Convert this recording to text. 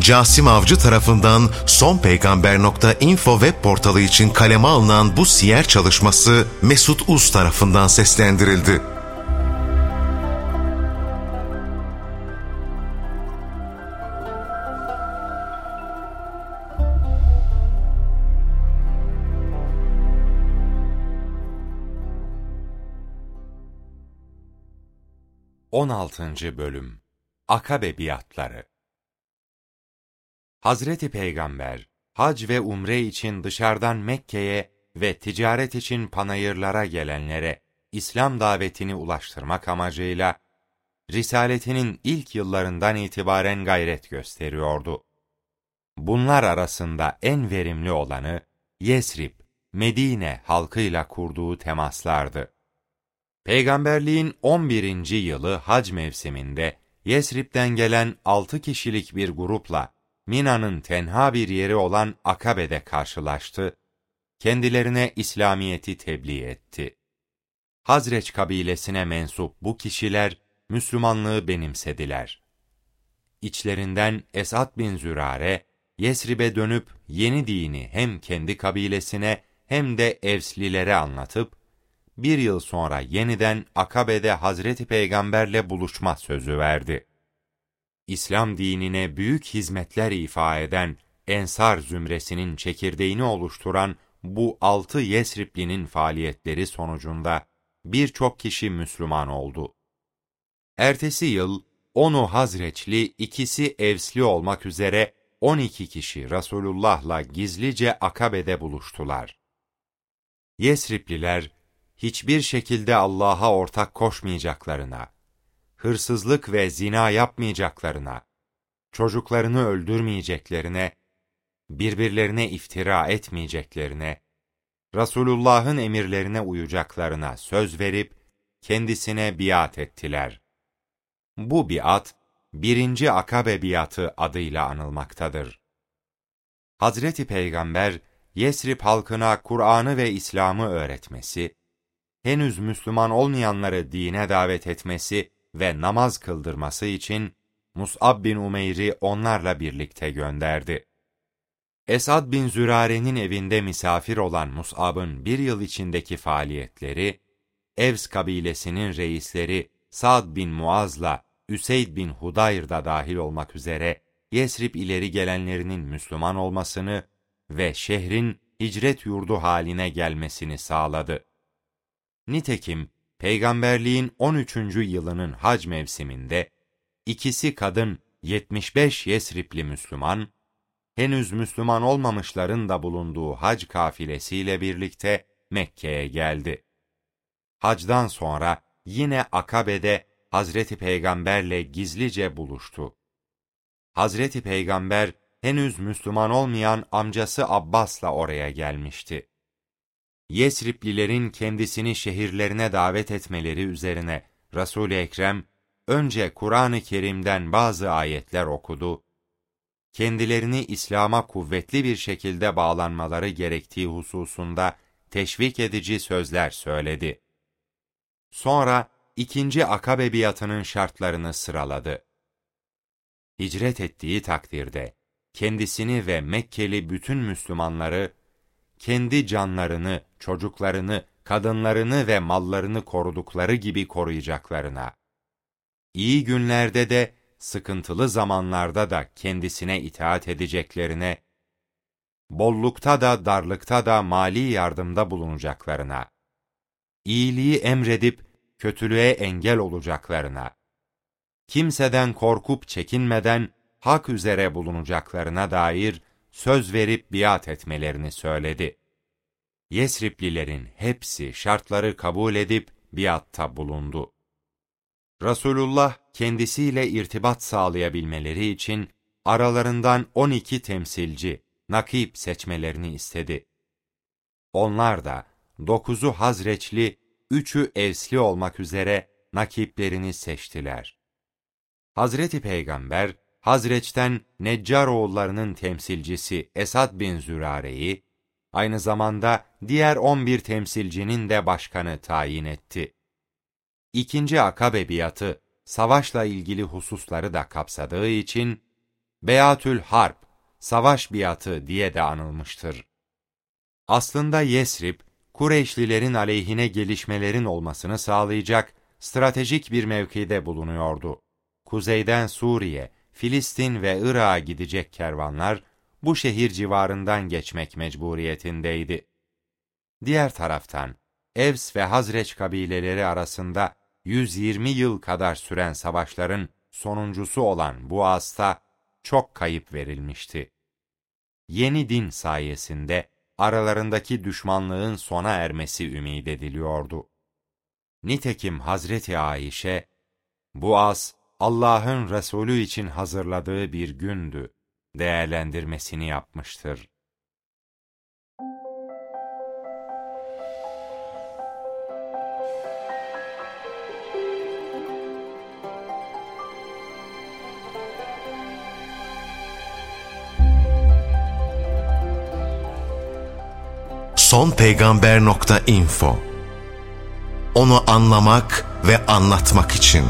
Casim Avcı tarafından sonpeygamber.info web portalı için kaleme alınan bu siyer çalışması Mesut Uz tarafından seslendirildi. On altıncı Bölüm Akabe Biatları Hazreti Peygamber, hac ve umre için dışarıdan Mekke'ye ve ticaret için panayırlara gelenlere İslam davetini ulaştırmak amacıyla, Risaletinin ilk yıllarından itibaren gayret gösteriyordu. Bunlar arasında en verimli olanı, Yesrib, Medine halkıyla kurduğu temaslardı. Peygamberliğin 11. yılı hac mevsiminde, Yesrib'den gelen altı kişilik bir grupla Mina'nın tenha bir yeri olan Akabe'de karşılaştı, kendilerine İslamiyet'i tebliğ etti. Hazreç kabilesine mensup bu kişiler, Müslümanlığı benimsediler. İçlerinden Esad bin Zürare, Yesrib'e dönüp yeni dini hem kendi kabilesine hem de Evslilere anlatıp, bir yıl sonra yeniden Akabe'de Hazreti Peygamberle buluşma sözü verdi. İslam dinine büyük hizmetler ifa eden Ensar zümresinin çekirdeğini oluşturan bu altı Yesripli'nin faaliyetleri sonucunda birçok kişi Müslüman oldu. Ertesi yıl onu Hazreçli, ikisi Evsli olmak üzere 12 kişi Resulullah'la gizlice Akabe'de buluştular. Yesripliler hiçbir şekilde Allah'a ortak koşmayacaklarına, hırsızlık ve zina yapmayacaklarına, çocuklarını öldürmeyeceklerine, birbirlerine iftira etmeyeceklerine, Resulullah'ın emirlerine uyacaklarına söz verip kendisine biat ettiler. Bu biat, birinci Akabe biatı adıyla anılmaktadır. Hazreti Peygamber, Yesrib halkına Kur'an'ı ve İslam'ı öğretmesi, henüz Müslüman olmayanları dine davet etmesi ve namaz kıldırması için Mus'ab bin Umeyr'i onlarla birlikte gönderdi. Esad bin Zürare'nin evinde misafir olan Mus'ab'ın bir yıl içindeki faaliyetleri, Evs kabilesinin reisleri Sa'd bin Muaz'la Üseyd bin Hudayr da dahil olmak üzere Yesrib ileri gelenlerinin Müslüman olmasını ve şehrin hicret yurdu haline gelmesini sağladı. Nitekim peygamberliğin 13. yılının hac mevsiminde ikisi kadın 75 Yesripli Müslüman, henüz Müslüman olmamışların da bulunduğu hac kafilesiyle birlikte Mekke'ye geldi. Hacdan sonra yine Akabe'de Hazreti Peygamberle gizlice buluştu. Hazreti Peygamber henüz Müslüman olmayan amcası Abbas'la oraya gelmişti. Yesriplilerin kendisini şehirlerine davet etmeleri üzerine Resul-i Ekrem önce Kur'an-ı Kerim'den bazı ayetler okudu. Kendilerini İslam'a kuvvetli bir şekilde bağlanmaları gerektiği hususunda teşvik edici sözler söyledi. Sonra ikinci akabe biatının şartlarını sıraladı. Hicret ettiği takdirde kendisini ve Mekkeli bütün Müslümanları kendi canlarını, çocuklarını, kadınlarını ve mallarını korudukları gibi koruyacaklarına, iyi günlerde de sıkıntılı zamanlarda da kendisine itaat edeceklerine, bollukta da darlıkta da mali yardımda bulunacaklarına, iyiliği emredip kötülüğe engel olacaklarına, kimseden korkup çekinmeden hak üzere bulunacaklarına dair söz verip biat etmelerini söyledi. Yesriplilerin hepsi şartları kabul edip biatta bulundu. Resulullah kendisiyle irtibat sağlayabilmeleri için aralarından 12 temsilci, nakip seçmelerini istedi. Onlar da dokuzu Hazreçli, üçü Evsli olmak üzere nakiplerini seçtiler. Hazreti Peygamber, Hazreç'ten Neccar oğullarının temsilcisi Esad bin Zürare'yi, aynı zamanda diğer 11 temsilcinin de başkanı tayin etti. İkinci Akabe biatı, savaşla ilgili hususları da kapsadığı için, Beyatül Harp, savaş biatı diye de anılmıştır. Aslında Yesrib, Kureyşlilerin aleyhine gelişmelerin olmasını sağlayacak stratejik bir mevkide bulunuyordu. Kuzeyden Suriye, Filistin ve Irak'a gidecek kervanlar bu şehir civarından geçmek mecburiyetindeydi. Diğer taraftan Evs ve Hazreç kabileleri arasında 120 yıl kadar süren savaşların sonuncusu olan bu asta çok kayıp verilmişti. Yeni din sayesinde aralarındaki düşmanlığın sona ermesi ümid ediliyordu. Nitekim Hazreti Ayşe, bu as Allah'ın Resulü için hazırladığı bir gündü değerlendirmesini yapmıştır. sonpeygamber.info Onu anlamak ve anlatmak için